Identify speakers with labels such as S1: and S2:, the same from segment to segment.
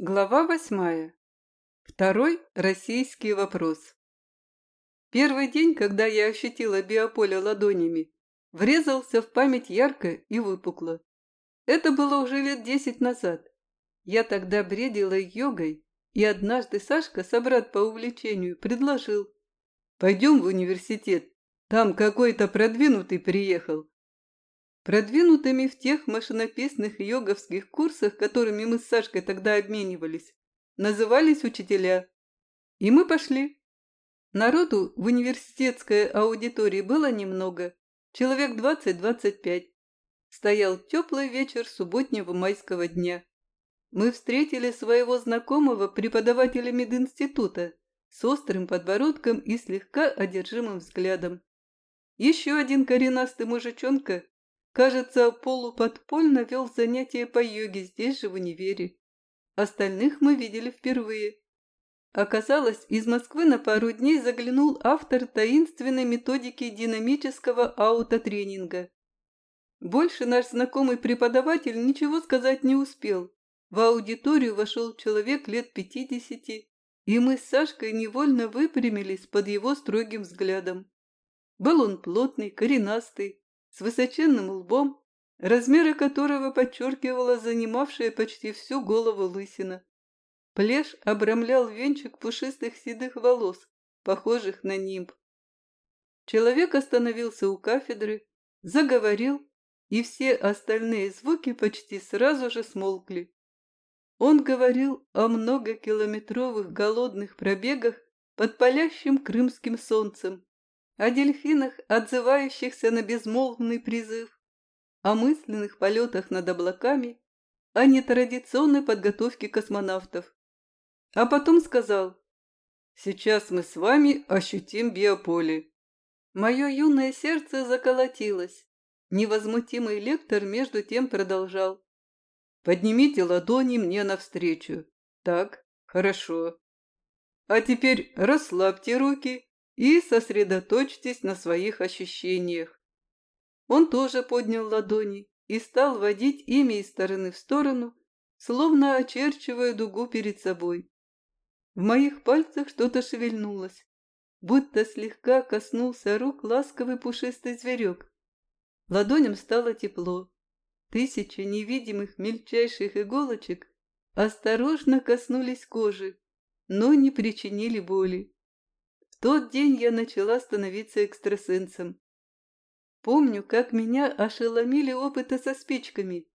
S1: Глава восьмая. Второй российский вопрос. Первый день, когда я ощутила биополе ладонями, врезался в память ярко и выпукло. Это было уже лет десять назад. Я тогда бредила йогой, и однажды Сашка, собрат по увлечению, предложил. «Пойдем в университет, там какой-то продвинутый приехал, Продвинутыми в тех машинописных йоговских курсах, которыми мы с Сашкой тогда обменивались, назывались учителя. И мы пошли. Народу в университетской аудитории было немного, человек 20-25. Стоял теплый вечер субботнего майского дня. Мы встретили своего знакомого преподавателя мединститута с острым подбородком и слегка одержимым взглядом. Еще один коренастый мужичонка Кажется, полуподпольно вел занятия по йоге здесь же, в универе. Остальных мы видели впервые. Оказалось, из Москвы на пару дней заглянул автор таинственной методики динамического аутотренинга. Больше наш знакомый преподаватель ничего сказать не успел. В аудиторию вошел человек лет пятидесяти, и мы с Сашкой невольно выпрямились под его строгим взглядом. Был он плотный, коренастый, с высоченным лбом, размеры которого подчеркивала занимавшая почти всю голову лысина. Плешь обрамлял венчик пушистых седых волос, похожих на нимб. Человек остановился у кафедры, заговорил, и все остальные звуки почти сразу же смолкли. Он говорил о многокилометровых голодных пробегах под палящим крымским солнцем, о дельфинах, отзывающихся на безмолвный призыв, о мысленных полетах над облаками, о нетрадиционной подготовке космонавтов. А потом сказал, «Сейчас мы с вами ощутим биополе». Мое юное сердце заколотилось. Невозмутимый лектор между тем продолжал. «Поднимите ладони мне навстречу. Так, хорошо. А теперь расслабьте руки и сосредоточьтесь на своих ощущениях. Он тоже поднял ладони и стал водить ими из стороны в сторону, словно очерчивая дугу перед собой. В моих пальцах что-то шевельнулось, будто слегка коснулся рук ласковый пушистый зверек. Ладоням стало тепло. Тысячи невидимых мельчайших иголочек осторожно коснулись кожи, но не причинили боли тот день я начала становиться экстрасенсом. Помню, как меня ошеломили опыты со спичками.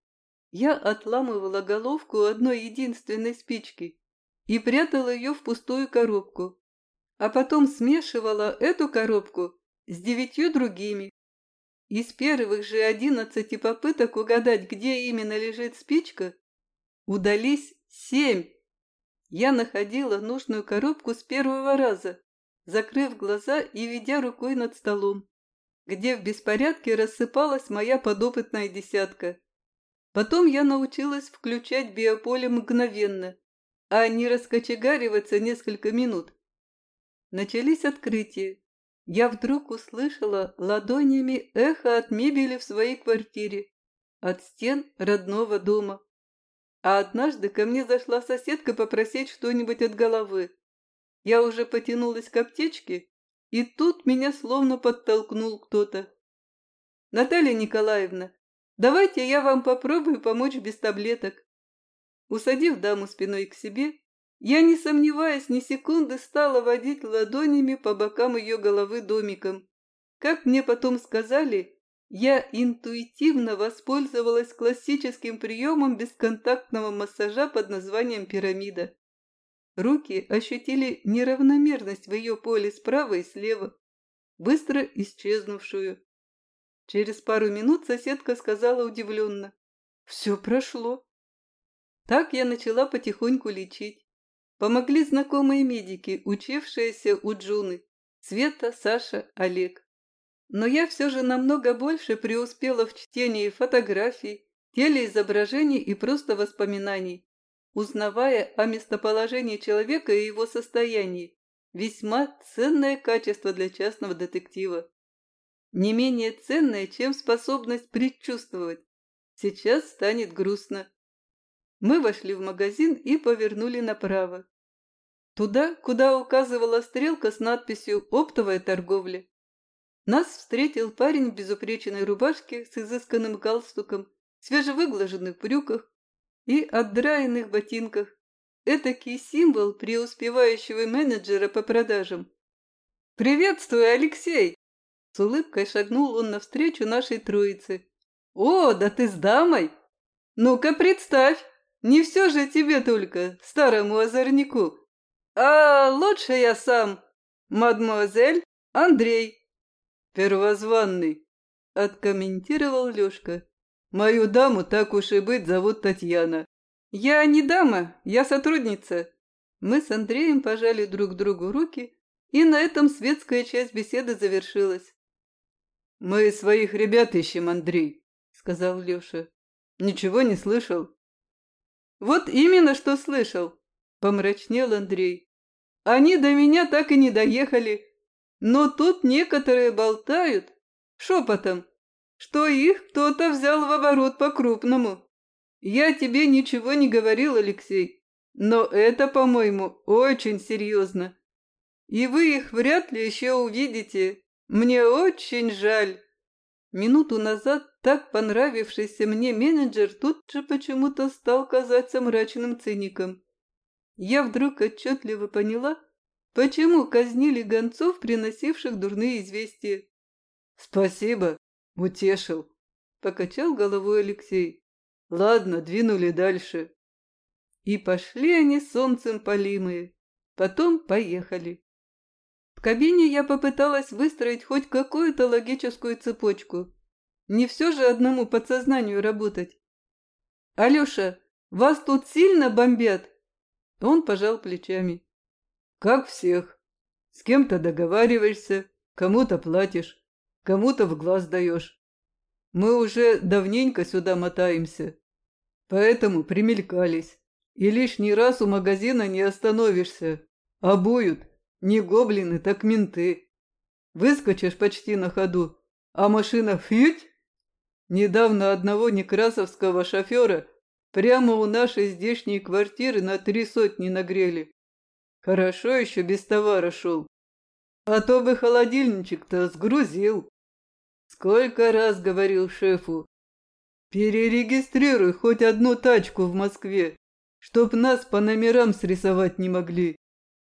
S1: Я отламывала головку одной единственной спички и прятала ее в пустую коробку, а потом смешивала эту коробку с девятью другими. Из первых же одиннадцати попыток угадать, где именно лежит спичка, удались семь. Я находила нужную коробку с первого раза закрыв глаза и ведя рукой над столом, где в беспорядке рассыпалась моя подопытная десятка. Потом я научилась включать биополе мгновенно, а не раскочегариваться несколько минут. Начались открытия. Я вдруг услышала ладонями эхо от мебели в своей квартире, от стен родного дома. А однажды ко мне зашла соседка попросить что-нибудь от головы. Я уже потянулась к аптечке, и тут меня словно подтолкнул кто-то. «Наталья Николаевна, давайте я вам попробую помочь без таблеток». Усадив даму спиной к себе, я, не сомневаясь ни секунды, стала водить ладонями по бокам ее головы домиком. Как мне потом сказали, я интуитивно воспользовалась классическим приемом бесконтактного массажа под названием пирамида. Руки ощутили неравномерность в ее поле справа и слева, быстро исчезнувшую. Через пару минут соседка сказала удивленно. «Все прошло». Так я начала потихоньку лечить. Помогли знакомые медики, учившиеся у Джуны. Света, Саша, Олег. Но я все же намного больше преуспела в чтении фотографий, телеизображений и просто воспоминаний узнавая о местоположении человека и его состоянии. Весьма ценное качество для частного детектива. Не менее ценное, чем способность предчувствовать. Сейчас станет грустно. Мы вошли в магазин и повернули направо. Туда, куда указывала стрелка с надписью «Оптовая торговля». Нас встретил парень в безупречной рубашке с изысканным галстуком, свежевыглаженных брюках и отдраенных ботинках. Этакий символ преуспевающего менеджера по продажам. «Приветствую, Алексей!» С улыбкой шагнул он навстречу нашей троице. «О, да ты с дамой! Ну-ка представь, не все же тебе только, старому озорнику!» «А лучше я сам, мадемуазель Андрей». «Первозванный», — откомментировал Лёшка. «Мою даму, так уж и быть, зовут Татьяна». «Я не дама, я сотрудница». Мы с Андреем пожали друг другу руки, и на этом светская часть беседы завершилась. «Мы своих ребят ищем, Андрей», — сказал Лёша. «Ничего не слышал?» «Вот именно что слышал. Помрачнел Андрей. Они до меня так и не доехали. Но тут некоторые болтают шепотом, что их кто-то взял в оборот по-крупному. Я тебе ничего не говорил, Алексей, но это, по-моему, очень серьезно. И вы их вряд ли еще увидите. Мне очень жаль. Минуту назад так понравившийся мне менеджер тут же почему-то стал казаться мрачным циником я вдруг отчетливо поняла, почему казнили гонцов, приносивших дурные известия. «Спасибо, утешил», — покачал головой Алексей. «Ладно, двинули дальше». И пошли они солнцем полимые. Потом поехали. В кабине я попыталась выстроить хоть какую-то логическую цепочку. Не все же одному подсознанию работать. «Алеша, вас тут сильно бомбят?» Он пожал плечами. «Как всех. С кем-то договариваешься, кому-то платишь, кому-то в глаз даешь. Мы уже давненько сюда мотаемся, поэтому примелькались. И лишний раз у магазина не остановишься. А буют не гоблины, так менты. Выскочишь почти на ходу, а машина фьють. Недавно одного некрасовского шофера Прямо у нашей здешней квартиры на три сотни нагрели. Хорошо еще без товара шел. А то бы холодильничек-то сгрузил. Сколько раз говорил шефу, перерегистрируй хоть одну тачку в Москве, чтоб нас по номерам срисовать не могли.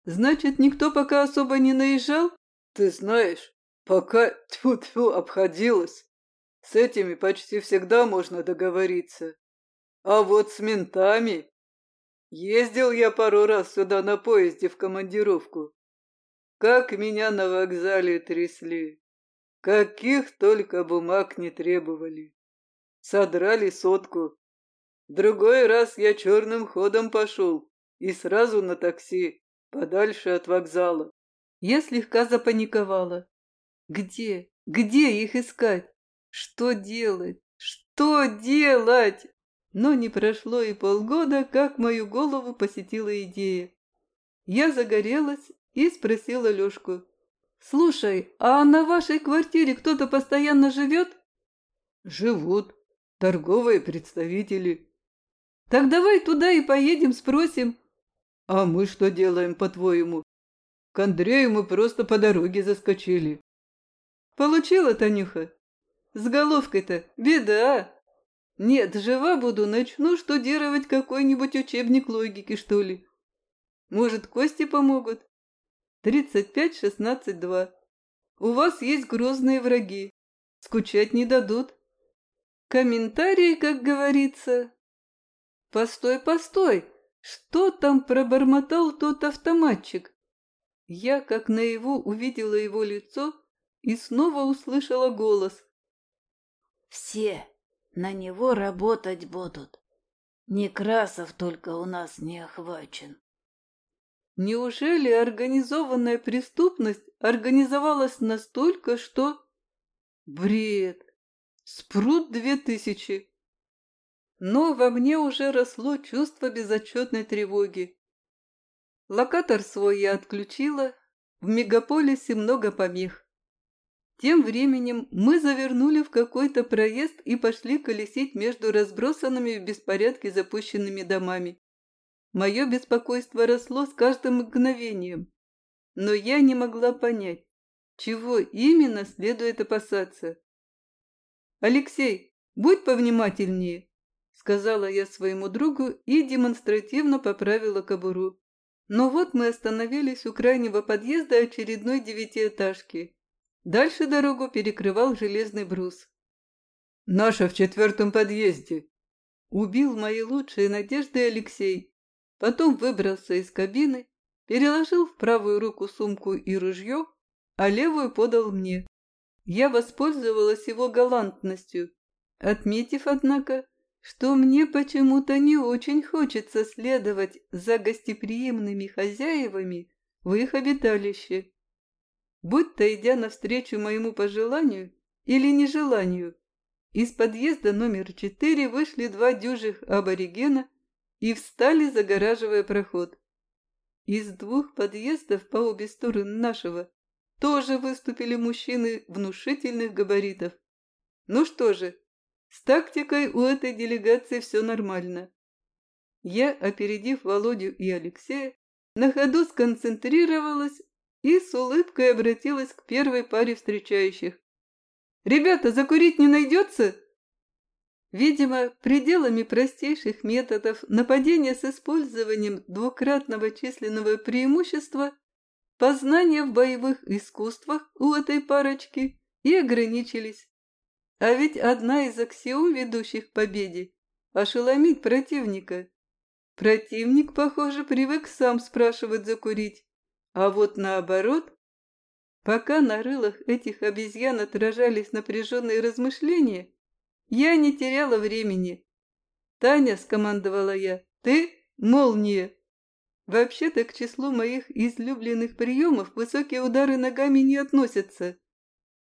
S1: Значит, никто пока особо не наезжал? Ты знаешь, пока тьфу-тьфу обходилось. С этими почти всегда можно договориться. А вот с ментами... Ездил я пару раз сюда на поезде в командировку. Как меня на вокзале трясли. Каких только бумаг не требовали. Содрали сотку. Другой раз я черным ходом пошел и сразу на такси, подальше от вокзала. Я слегка запаниковала. Где? Где их искать? Что делать? Что делать? Но не прошло и полгода, как мою голову посетила идея. Я загорелась и спросила Лешку. «Слушай, а на вашей квартире кто-то постоянно живет?» «Живут. Торговые представители». «Так давай туда и поедем, спросим». «А мы что делаем, по-твоему?» «К Андрею мы просто по дороге заскочили». «Получила, Танюха?» «С головкой-то беда!» Нет, жива буду, начну штудировать какой-нибудь учебник логики, что ли. Может, кости помогут? Тридцать пять, шестнадцать, два. У вас есть грозные враги. Скучать не дадут. Комментарии, как говорится. Постой, постой. Что там пробормотал тот автоматчик? Я, как наяву, увидела его лицо и снова услышала голос.
S2: «Все на него работать будут. Некрасов только у нас не охвачен.
S1: Неужели организованная преступность организовалась настолько, что... Бред! Спрут две тысячи! Но во мне уже росло чувство безотчетной тревоги. Локатор свой я отключила, в мегаполисе много помех. Тем временем мы завернули в какой-то проезд и пошли колесить между разбросанными в беспорядке запущенными домами. Мое беспокойство росло с каждым мгновением, но я не могла понять, чего именно следует опасаться. «Алексей, будь повнимательнее», — сказала я своему другу и демонстративно поправила кобуру. Но вот мы остановились у крайнего подъезда очередной девятиэтажки. Дальше дорогу перекрывал железный брус. «Наша в четвертом подъезде!» Убил мои лучшие надежды Алексей. Потом выбрался из кабины, переложил в правую руку сумку и ружье, а левую подал мне. Я воспользовалась его галантностью, отметив, однако, что мне почему-то не очень хочется следовать за гостеприимными хозяевами в их обиталище будто идя навстречу моему пожеланию или нежеланию. Из подъезда номер четыре вышли два дюжих аборигена и встали, загораживая проход. Из двух подъездов по обе стороны нашего тоже выступили мужчины внушительных габаритов. Ну что же, с тактикой у этой делегации все нормально. Я, опередив Володю и Алексея, на ходу сконцентрировалась и с улыбкой обратилась к первой паре встречающих. «Ребята, закурить не найдется?» Видимо, пределами простейших методов нападения с использованием двукратного численного преимущества познания в боевых искусствах у этой парочки и ограничились. А ведь одна из аксиом, ведущих к победе – ошеломить противника. Противник, похоже, привык сам спрашивать закурить. А вот наоборот, пока на рылах этих обезьян отражались напряженные размышления, я не теряла времени. «Таня», — скомандовала я, — «ты — молния». Вообще-то к числу моих излюбленных приемов высокие удары ногами не относятся.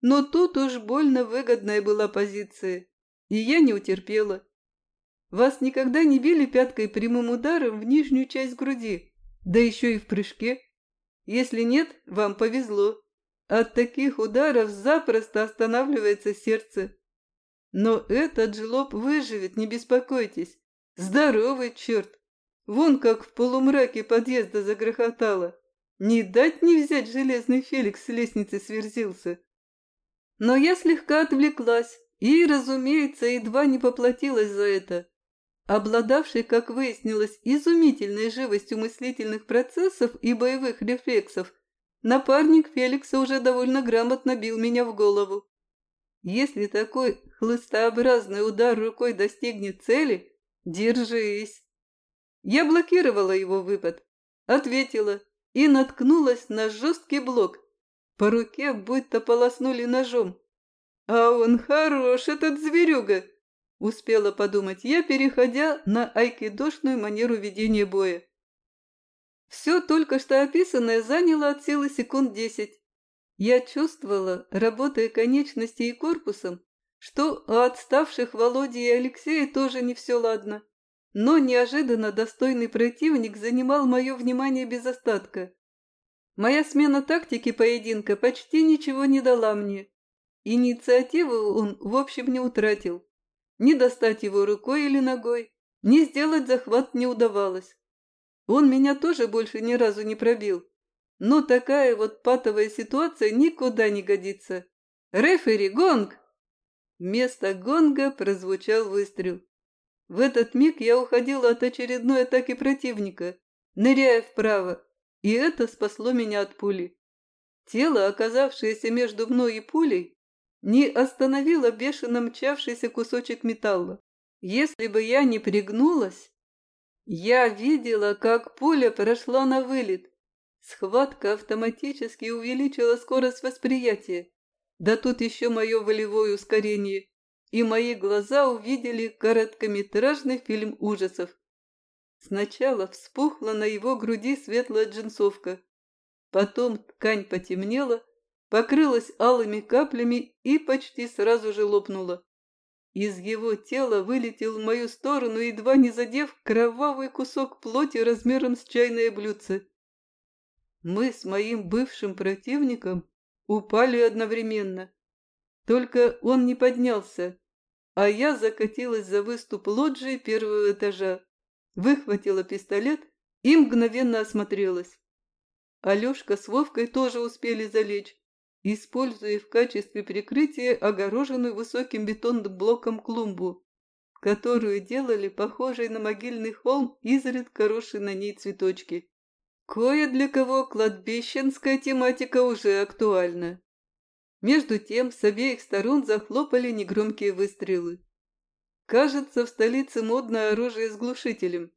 S1: Но тут уж больно выгодная была позиция, и я не утерпела. Вас никогда не били пяткой прямым ударом в нижнюю часть груди, да еще и в прыжке? Если нет, вам повезло. От таких ударов запросто останавливается сердце. Но этот жлоб выживет, не беспокойтесь. Здоровый черт! Вон как в полумраке подъезда загрохотало. Не дать не взять железный Феликс с лестницы сверзился. Но я слегка отвлеклась и, разумеется, едва не поплатилась за это обладавший, как выяснилось, изумительной живостью мыслительных процессов и боевых рефлексов, напарник Феликса уже довольно грамотно бил меня в голову. Если такой хлыстообразный удар рукой достигнет цели, держись. Я блокировала его выпад, ответила и наткнулась на жесткий блок. По руке будто полоснули ножом. А он хорош, этот зверюга. Успела подумать я, переходя на айкидошную манеру ведения боя. Все только что описанное заняло от силы секунд десять. Я чувствовала, работая конечностью и корпусом, что у отставших Володи и Алексея тоже не все ладно. Но неожиданно достойный противник занимал мое внимание без остатка. Моя смена тактики поединка почти ничего не дала мне. Инициативу он, в общем, не утратил. Ни достать его рукой или ногой, ни сделать захват не удавалось. Он меня тоже больше ни разу не пробил. Но такая вот патовая ситуация никуда не годится. «Рефери, гонг!» Вместо гонга прозвучал выстрел. В этот миг я уходила от очередной атаки противника, ныряя вправо, и это спасло меня от пули. Тело, оказавшееся между мной и пулей, не остановила бешено мчавшийся кусочек металла. Если бы я не пригнулась, я видела, как пуля прошла на вылет. Схватка автоматически увеличила скорость восприятия. Да тут еще мое волевое ускорение. И мои глаза увидели короткометражный фильм ужасов. Сначала вспухла на его груди светлая джинсовка. Потом ткань потемнела, покрылась алыми каплями и почти сразу же лопнула. Из его тела вылетел в мою сторону, едва не задев кровавый кусок плоти размером с чайное блюдце. Мы с моим бывшим противником упали одновременно. Только он не поднялся, а я закатилась за выступ лоджии первого этажа, выхватила пистолет и мгновенно осмотрелась. Алешка с Вовкой тоже успели залечь, используя в качестве прикрытия огороженную высоким бетонным блоком клумбу, которую делали похожей на могильный холм, изредка росшие на ней цветочки. Кое для кого кладбищенская тематика уже актуальна. Между тем с обеих сторон захлопали негромкие выстрелы. Кажется, в столице модное оружие с глушителем.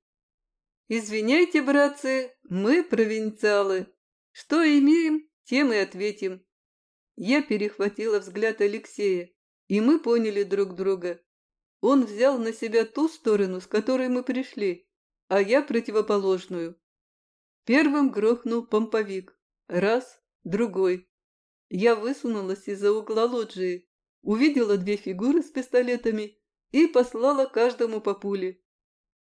S1: «Извиняйте, братцы, мы провинциалы. Что имеем, тем и ответим». Я перехватила взгляд Алексея, и мы поняли друг друга. Он взял на себя ту сторону, с которой мы пришли, а я противоположную. Первым грохнул помповик. Раз, другой. Я высунулась из-за угла лоджии, увидела две фигуры с пистолетами и послала каждому по пуле.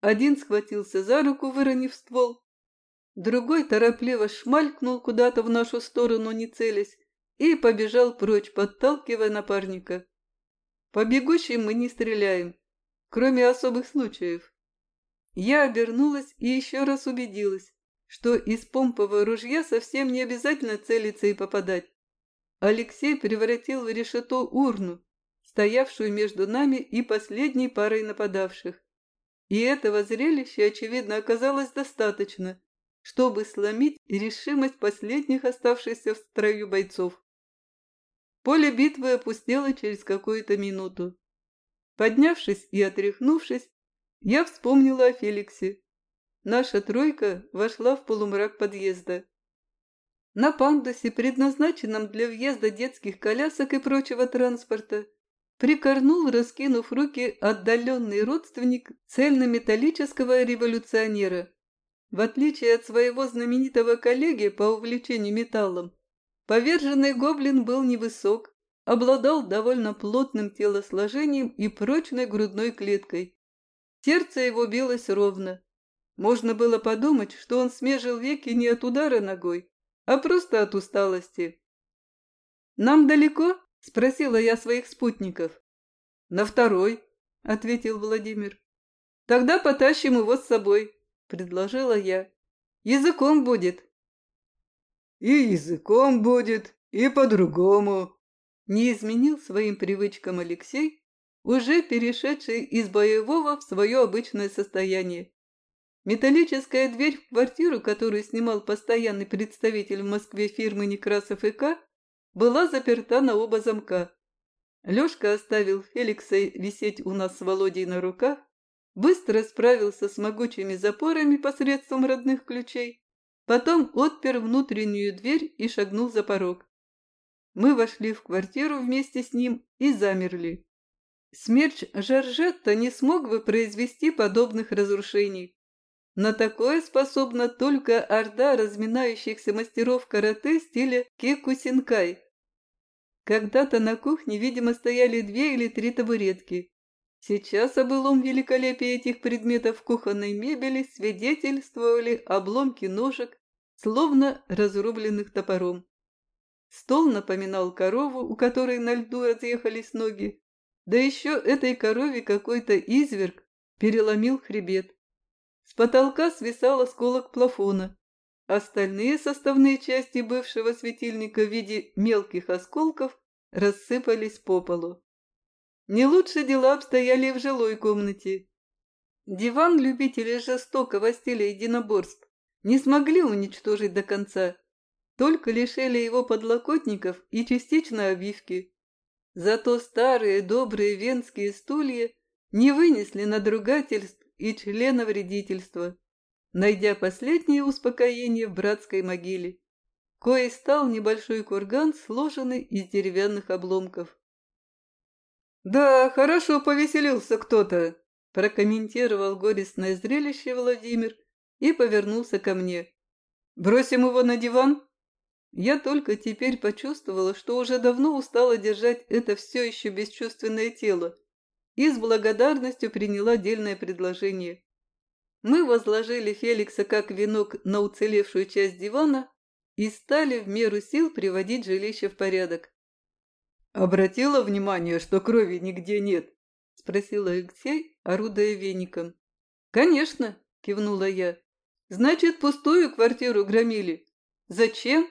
S1: Один схватился за руку, выронив ствол. Другой торопливо шмалькнул куда-то в нашу сторону, не целясь, и побежал прочь, подталкивая напарника. По бегущим мы не стреляем, кроме особых случаев. Я обернулась и еще раз убедилась, что из помпового ружья совсем не обязательно целиться и попадать. Алексей превратил в решето урну, стоявшую между нами и последней парой нападавших. И этого зрелища, очевидно, оказалось достаточно, чтобы сломить решимость последних оставшихся в строю бойцов. Поле битвы опустело через какую-то минуту. Поднявшись и отряхнувшись, я вспомнила о Феликсе. Наша тройка вошла в полумрак подъезда. На пандусе, предназначенном для въезда детских колясок и прочего транспорта, прикорнул, раскинув руки, отдаленный родственник цельнометаллического революционера. В отличие от своего знаменитого коллеги по увлечению металлом, Поверженный гоблин был невысок, обладал довольно плотным телосложением и прочной грудной клеткой. Сердце его билось ровно. Можно было подумать, что он смежил веки не от удара ногой, а просто от усталости. «Нам далеко?» – спросила я своих спутников. «На второй», – ответил Владимир. «Тогда потащим его с собой», – предложила я. «Языком будет,
S3: и языком будет, и по-другому.
S1: Не изменил своим привычкам Алексей, уже перешедший из боевого в свое обычное состояние. Металлическая дверь в квартиру, которую снимал постоянный представитель в Москве фирмы Некрасов и К, была заперта на оба замка. Лёшка оставил Феликса висеть у нас с Володей на руках, быстро справился с могучими запорами посредством родных ключей Потом отпер внутреннюю дверь и шагнул за порог. Мы вошли в квартиру вместе с ним и замерли. Смерч Жоржетта не смог бы произвести подобных разрушений. На такое способна только орда разминающихся мастеров карате стиля кекусинкай. Когда-то на кухне, видимо, стояли две или три табуретки. Сейчас о былом великолепии этих предметов кухонной мебели свидетельствовали обломки ножек, словно разрубленных топором. Стол напоминал корову, у которой на льду разъехались ноги. Да еще этой корове какой-то изверг переломил хребет. С потолка свисал осколок плафона. Остальные составные части бывшего светильника в виде мелких осколков рассыпались по полу. Не лучше дела обстояли в жилой комнате. Диван любителей жестокого стиля единоборств не смогли уничтожить до конца, только лишили его подлокотников и частично обивки. Зато старые добрые венские стулья не вынесли надругательств и членовредительства, найдя последнее успокоение в братской могиле, коей стал небольшой курган, сложенный из деревянных обломков. «Да, хорошо повеселился кто-то», – прокомментировал горестное зрелище Владимир и повернулся ко мне. «Бросим его на диван?» Я только теперь почувствовала, что уже давно устала держать это все еще бесчувственное тело и с благодарностью приняла дельное предложение. Мы возложили Феликса как венок на уцелевшую часть дивана и стали в меру сил приводить жилище в порядок.
S3: Обратила внимание, что крови нигде нет? Спросил Алексей, орудая веником.
S1: Конечно, кивнула я. Значит, пустую квартиру громили. Зачем?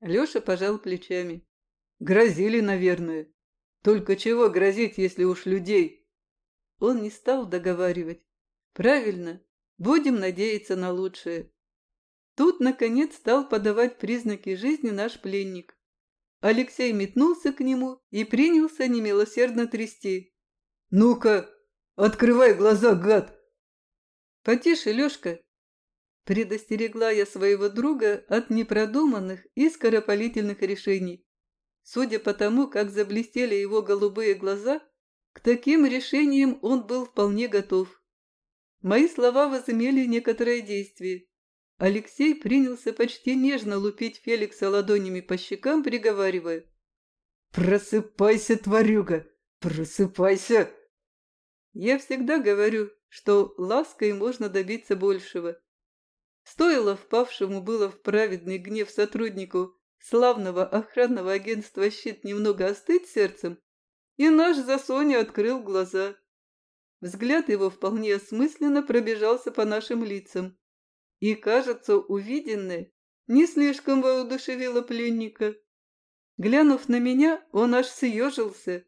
S1: Леша пожал плечами.
S3: Грозили, наверное. Только чего грозить, если уж людей?
S1: Он не стал договаривать. Правильно, будем надеяться на лучшее. Тут, наконец, стал подавать признаки жизни наш пленник. Алексей метнулся к нему и принялся немилосердно трясти.
S3: «Ну-ка, открывай глаза, гад!»
S1: «Потише, Лешка!» Предостерегла я своего друга от непродуманных и скоропалительных решений. Судя по тому, как заблестели его голубые глаза, к таким решениям он был вполне готов. Мои слова возымели некоторое действие. Алексей принялся почти нежно лупить Феликса ладонями по щекам, приговаривая.
S3: «Просыпайся, тварюга! Просыпайся!»
S1: Я всегда говорю, что лаской можно добиться большего. Стоило впавшему было в праведный гнев сотруднику славного охранного агентства «Щит» немного остыть сердцем, и наш Засоня открыл глаза. Взгляд его вполне осмысленно пробежался по нашим лицам. И, кажется, увиденное не слишком воодушевило пленника. Глянув на меня, он аж съежился.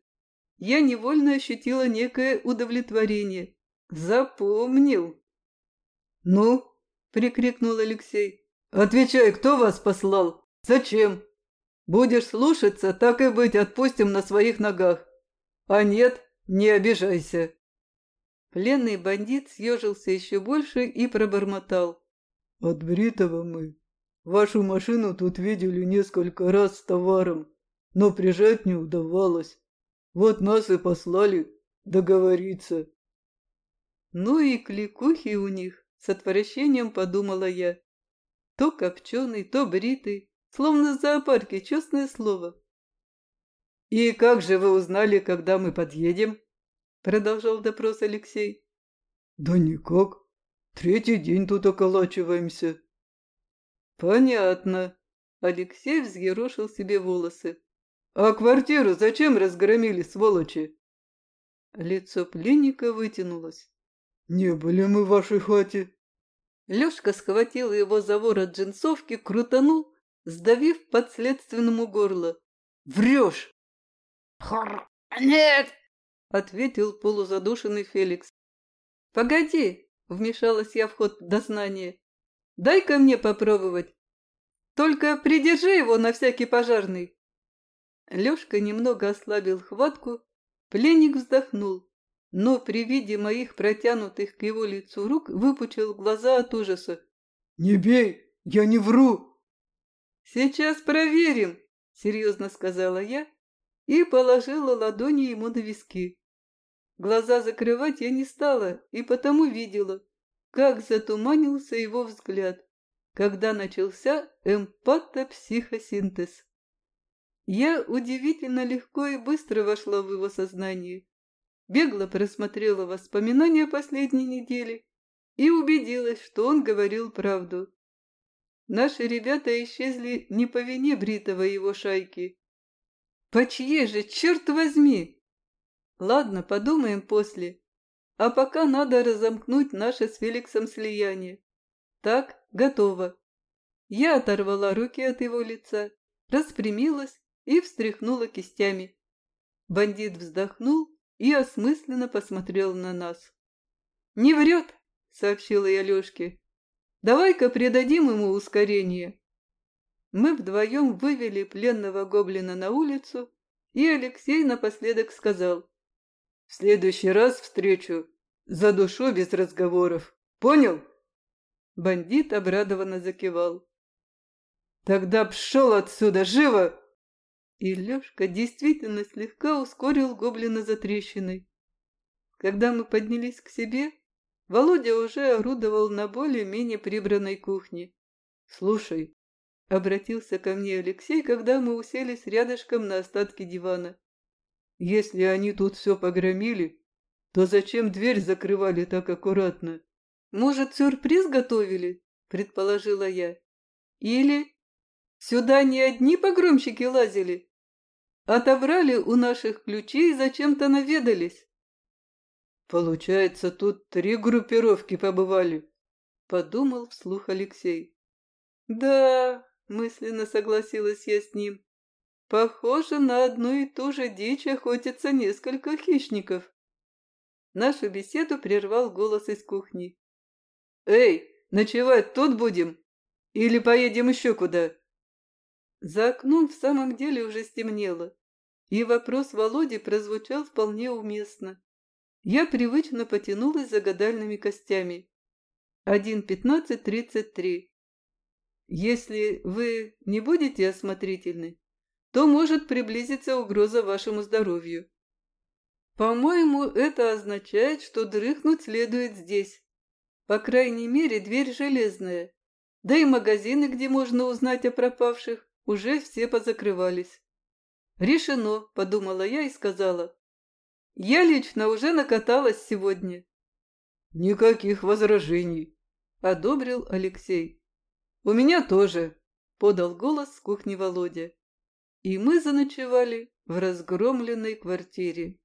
S1: Я невольно ощутила некое удовлетворение. Запомнил.
S3: «Ну?» — прикрикнул Алексей. «Отвечай, кто вас послал? Зачем? Будешь слушаться, так и быть, отпустим на своих ногах. А нет, не обижайся».
S1: Пленный бандит съежился еще больше и пробормотал.
S3: «От Бритова мы. Вашу машину тут видели несколько раз с товаром, но прижать не удавалось. Вот нас и послали договориться».
S1: Ну и кликухи у них, с отвращением подумала я. То копченый, то бритый, словно в зоопарке, честное слово.
S3: «И как же вы узнали, когда мы подъедем?» Продолжал допрос Алексей. «Да никак. Третий день тут околачиваемся».
S1: «Понятно». Алексей взъерошил себе волосы.
S3: «А квартиру зачем разгромили, сволочи?»
S1: Лицо пленника вытянулось.
S3: «Не были мы в вашей хате».
S1: Лёшка схватил его за ворот джинсовки, крутанул, сдавив подследственному горло. «Врешь!»
S2: «Хор... нет!»
S1: — ответил полузадушенный Феликс. «Погоди!» — вмешалась я в ход дознания. «Дай-ка мне попробовать. Только придержи его на всякий пожарный». Лёшка немного ослабил хватку, пленник вздохнул, но при виде моих протянутых к его лицу рук выпучил глаза от ужаса.
S3: «Не бей! Я не вру!»
S1: «Сейчас проверим!» — серьезно сказала я и положила ладони ему на виски. Глаза закрывать я не стала и потому видела, как затуманился его взгляд, когда начался эмпатопсихосинтез. Я удивительно легко и быстро вошла в его сознание, бегло просмотрела воспоминания последней недели и убедилась, что он говорил правду. Наши ребята исчезли не по вине Бритова и его шайки, по чьей же, черт возьми? Ладно, подумаем после. А пока надо разомкнуть наше с Феликсом слияние. Так, готово. Я оторвала руки от его лица, распрямилась и встряхнула кистями. Бандит вздохнул и осмысленно посмотрел на нас. «Не врет», — сообщила я Лешке. «Давай-ка придадим ему ускорение». Мы вдвоем вывели пленного гоблина на улицу, и Алексей напоследок сказал. «В следующий раз встречу. За душу без разговоров. Понял?» Бандит обрадованно закивал. «Тогда пшел отсюда, живо!» И Лешка действительно слегка ускорил гоблина за трещиной. Когда мы поднялись к себе, Володя уже орудовал на более-менее прибранной кухне. «Слушай, Обратился ко мне Алексей, когда мы уселись рядышком на остатки дивана. Если они тут все погромили, то зачем дверь закрывали так аккуратно? Может, сюрприз готовили? Предположила я. Или сюда не одни погромщики лазили? Отобрали у наших ключей и зачем-то наведались.
S3: Получается, тут три группировки побывали, подумал вслух Алексей.
S1: Да, мысленно согласилась я с ним. Похоже, на одну и ту же дичь охотятся несколько хищников. Нашу беседу прервал голос из кухни. «Эй, ночевать тут будем? Или поедем еще куда?» За окном в самом деле уже стемнело, и вопрос Володи прозвучал вполне уместно. Я привычно потянулась за гадальными костями. Один пятнадцать тридцать три. Если вы не будете осмотрительны, то может приблизиться угроза вашему здоровью. По-моему, это означает, что дрыхнуть следует здесь. По крайней мере, дверь железная. Да и магазины, где можно узнать о пропавших, уже все позакрывались. «Решено», — подумала я и сказала. «Я лично уже накаталась сегодня».
S3: «Никаких возражений», — одобрил Алексей.
S1: «У меня тоже», — подал голос с кухни Володя. И мы заночевали в разгромленной квартире.